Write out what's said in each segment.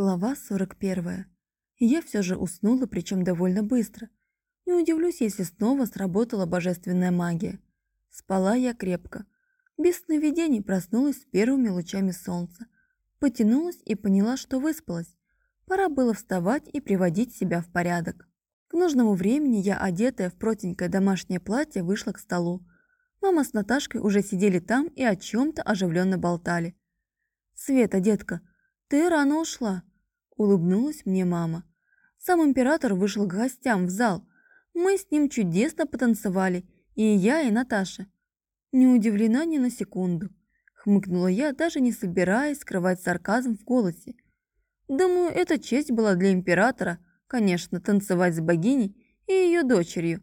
Глава 41. Я все же уснула, причем довольно быстро. Не удивлюсь, если снова сработала божественная магия. Спала я крепко. Без сновидений проснулась с первыми лучами солнца. Потянулась и поняла, что выспалась. Пора было вставать и приводить себя в порядок. К нужному времени я, одетая в протенькое домашнее платье, вышла к столу. Мама с Наташкой уже сидели там и о чем-то оживленно болтали. «Света, детка, ты рано ушла», Улыбнулась мне мама. Сам император вышел к гостям в зал. Мы с ним чудесно потанцевали, и я, и Наташа. Не удивлена ни на секунду. Хмыкнула я, даже не собираясь скрывать сарказм в голосе. Думаю, эта честь была для императора, конечно, танцевать с богиней и ее дочерью.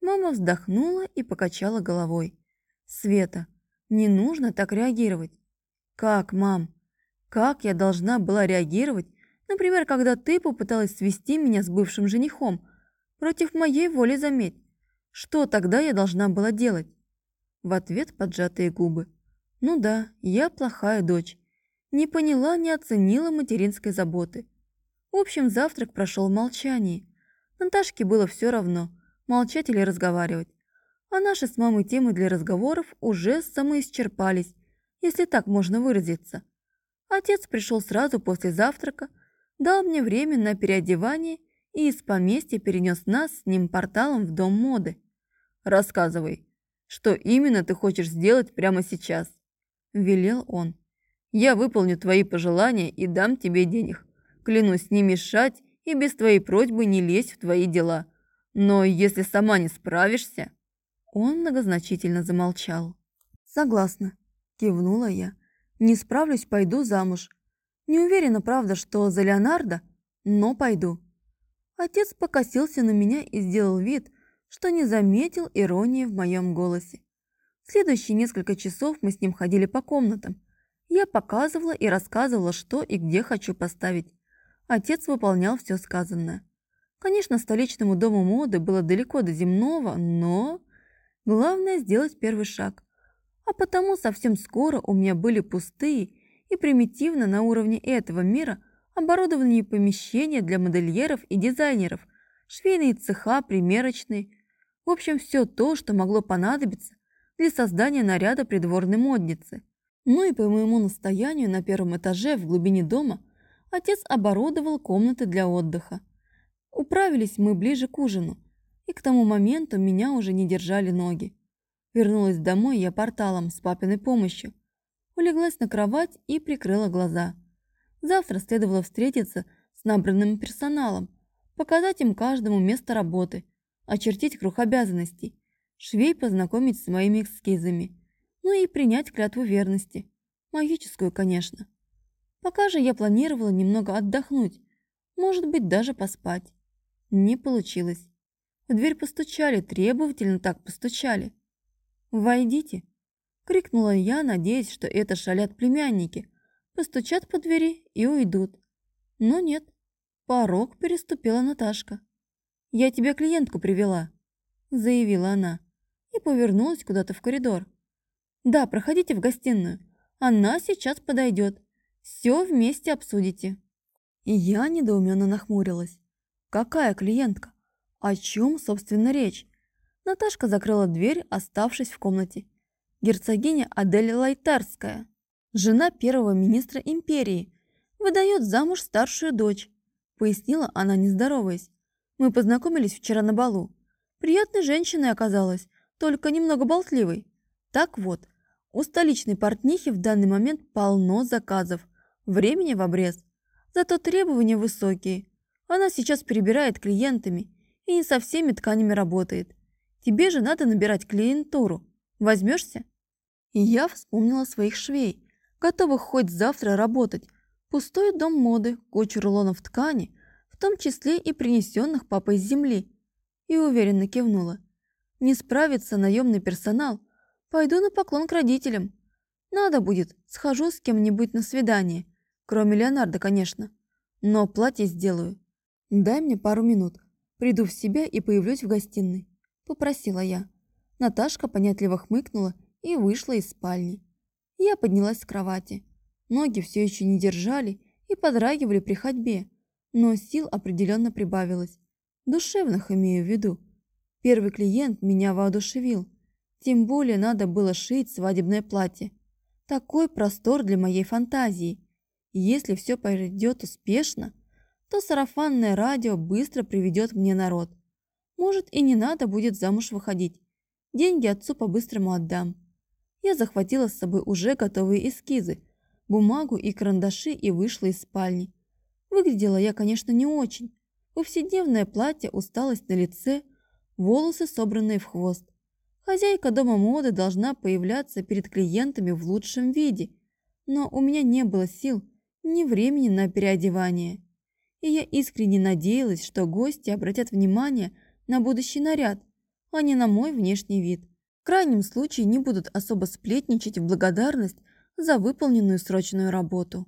Мама вздохнула и покачала головой. «Света, не нужно так реагировать». «Как, мам? Как я должна была реагировать, Например, когда ты попыталась свести меня с бывшим женихом. Против моей воли, заметь. Что тогда я должна была делать? В ответ поджатые губы. Ну да, я плохая дочь. Не поняла, не оценила материнской заботы. В общем, завтрак прошел в молчании. Наташке было все равно, молчать или разговаривать. А наши с мамой темы для разговоров уже самоисчерпались, если так можно выразиться. Отец пришел сразу после завтрака, дал мне время на переодевание и из поместья перенес нас с ним порталом в дом моды. «Рассказывай, что именно ты хочешь сделать прямо сейчас?» – велел он. «Я выполню твои пожелания и дам тебе денег. Клянусь не мешать и без твоей просьбы не лезть в твои дела. Но если сама не справишься...» Он многозначительно замолчал. «Согласна», – кивнула я. «Не справлюсь, пойду замуж. Не уверена, правда, что за Леонардо, но пойду. Отец покосился на меня и сделал вид, что не заметил иронии в моем голосе. Следующие несколько часов мы с ним ходили по комнатам. Я показывала и рассказывала, что и где хочу поставить. Отец выполнял все сказанное. Конечно, столичному дому моды было далеко до земного, но... Главное сделать первый шаг. А потому совсем скоро у меня были пустые и примитивно на уровне этого мира оборудованные помещения для модельеров и дизайнеров, швейные цеха, примерочные. В общем, все то, что могло понадобиться для создания наряда придворной модницы. Ну и по моему настоянию на первом этаже в глубине дома отец оборудовал комнаты для отдыха. Управились мы ближе к ужину, и к тому моменту меня уже не держали ноги. Вернулась домой я порталом с папиной помощью – улеглась на кровать и прикрыла глаза. Завтра следовало встретиться с набранным персоналом, показать им каждому место работы, очертить круг обязанностей, швей познакомить с моими эскизами, ну и принять клятву верности. Магическую, конечно. Пока же я планировала немного отдохнуть, может быть, даже поспать. Не получилось. В дверь постучали, требовательно так постучали. «Войдите», Крикнула я, надеясь, что это шалят племянники. Постучат по двери и уйдут. Но нет. Порог переступила Наташка. «Я тебе клиентку привела», — заявила она. И повернулась куда-то в коридор. «Да, проходите в гостиную. Она сейчас подойдет. Все вместе обсудите». И я недоуменно нахмурилась. «Какая клиентка? О чем, собственно, речь?» Наташка закрыла дверь, оставшись в комнате, герцогиня Адель Лайтарская, жена первого министра империи, выдает замуж старшую дочь, пояснила она, не здороваясь. Мы познакомились вчера на балу. Приятной женщиной оказалась, только немного болтливой. Так вот, у столичной портнихи в данный момент полно заказов, времени в обрез. Зато требования высокие. Она сейчас перебирает клиентами и не со всеми тканями работает. Тебе же надо набирать клиентуру. Возьмешься? И я вспомнила своих швей, готовых хоть завтра работать. Пустой дом моды, кучу рулонов ткани, в том числе и принесенных папой с земли. И уверенно кивнула. Не справится наемный персонал. Пойду на поклон к родителям. Надо будет, схожу с кем-нибудь на свидание. Кроме Леонардо, конечно. Но платье сделаю. Дай мне пару минут. Приду в себя и появлюсь в гостиной. Попросила я. Наташка понятливо хмыкнула и вышла из спальни. Я поднялась с кровати. Ноги все еще не держали, и подрагивали при ходьбе, но сил определенно прибавилось. Душевных имею в виду. Первый клиент меня воодушевил. Тем более надо было шить свадебное платье. Такой простор для моей фантазии. Если все пойдет успешно, то сарафанное радио быстро приведет мне народ. Может, и не надо будет замуж выходить. Деньги отцу по-быстрому отдам. Я захватила с собой уже готовые эскизы, бумагу и карандаши и вышла из спальни. Выглядела я, конечно, не очень. Повседневное платье, усталость на лице, волосы, собранные в хвост. Хозяйка дома моды должна появляться перед клиентами в лучшем виде, но у меня не было сил ни времени на переодевание. И я искренне надеялась, что гости обратят внимание на будущий наряд, а не на мой внешний вид. В крайнем случае не будут особо сплетничать в благодарность за выполненную срочную работу.